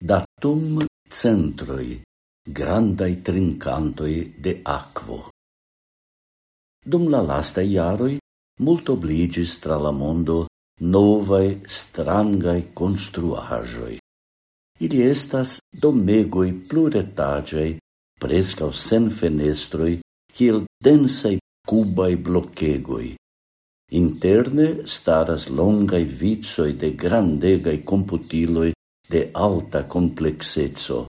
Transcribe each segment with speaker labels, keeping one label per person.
Speaker 1: datum centroi, grandai trincantoi de aquo. Dum la lasta iaroi, mult obligis tra la mondo novae strangai construajoi. Ili estas domegoi pluretagei, prescau sen fenestroi, kiel densai cubai blochegoi. Interne staras longai vitsoi de grandegai computiloi de alta complexezzo,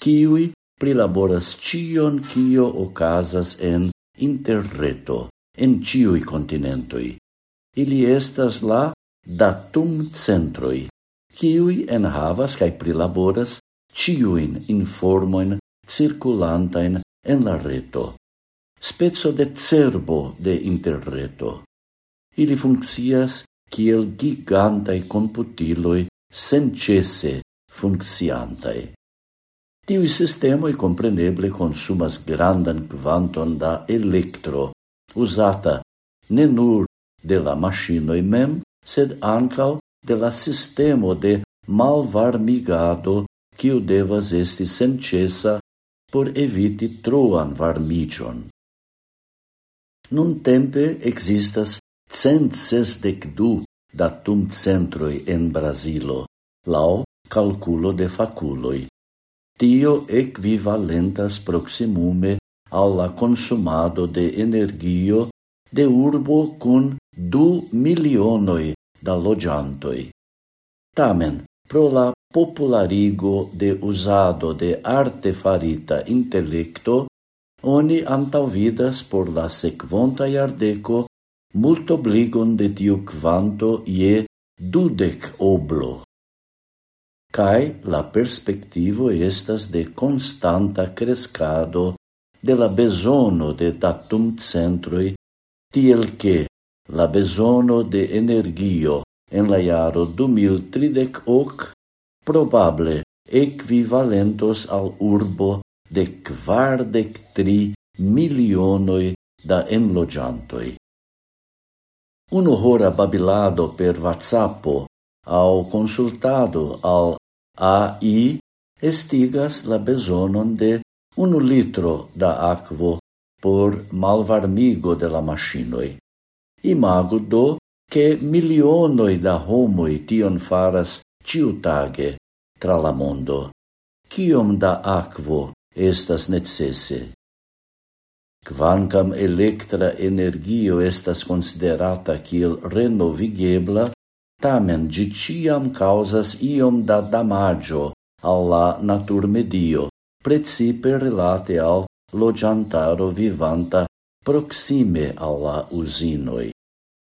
Speaker 1: kiui prilaboras cion cio ocasas en interreto, en ciui continentoi. Ili estas la datum centroi, kiui enhavas cae prilaboras ciuin informoin circulantain en la reto, spezzo de cerbo de interreto. Ili funccias kiel gigantai computiloi sencese funkciantaj. sistema sistemoj compreneble consumas grandan quanton da electro usata ne nur de la maŝinoj mem, sed ancal de la sistemo de malvarmigado, kiu devas esti senĉesa por eviti troan varmigion. Nun tempe existas cent sesdek du datum centroi en Brasilo, lau calculo de faculoi. Tio equivalentas proximume alla consumado de energio de urbo cun du milionoi da logiantoi. Tamen, pro la popularigo de usado de arte farita intelecto, oni antauvidas por la sequonta iardeco multo obligon de tiu quanto ie dudec oblo. Cai la perspectivo estas de constanta crescado de la besono de datum centroi, tiel che la besono de energio en la iaro 2030 hoc probable equivalentos al urbo de quardec tri milionoi da enlogiantoi. Unu hora babilado per WhatsAppo au consultado al AI estigas la besonon de unu litro da aquo por malvarmigo de la machinoi. Imago do che milionoi da homoi tion faras ciutage tra la mondo. Cium da aquo estas necesse? Quancam electra energio estas considerata kiel renovigebla, tamen gi ciam causas iom da damaggio alla naturmedio, precipe relate al logiantaro vivanta proxime alla usinoi.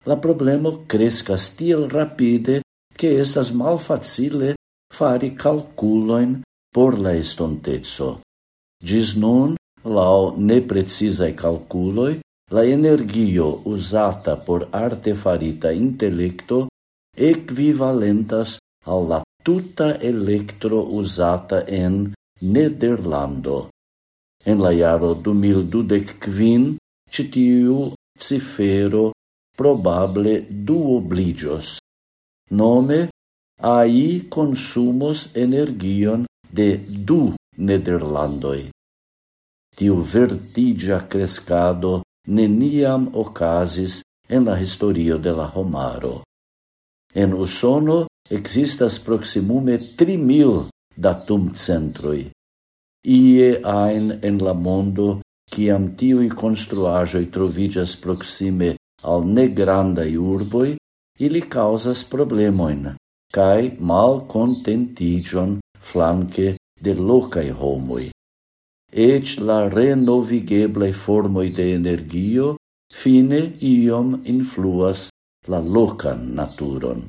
Speaker 1: La problemo crescas tiel rapide che estas malfacile fari calculoin por la estontezzo. Gis nun, lau neprecisae calculoi, la energio usata por artefarita intelecto equivalentas al la tuta electro usata en Nederlando. En la jaro 2025 citiu cifero probable duobligios. Nome, AI consumos energion de du Nederlandoi tiu vertigia crescado neniam ocasis en la historio de la homaro. En Usono existas proximume 3000 datum centroi. Ie ain en la mondo ciam tiui construajoi trovigas proxime al negrandai urboi, ili causas problemoin, cae mal contentigion flanque de locai homoi ec la renovigeblei formoi de energio fine iom influas la locan naturon.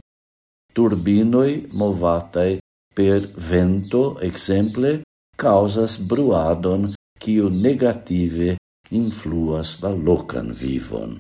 Speaker 1: Turbinoi movatae per vento, exemple, causas bruadon quio negative influas la locan vivon.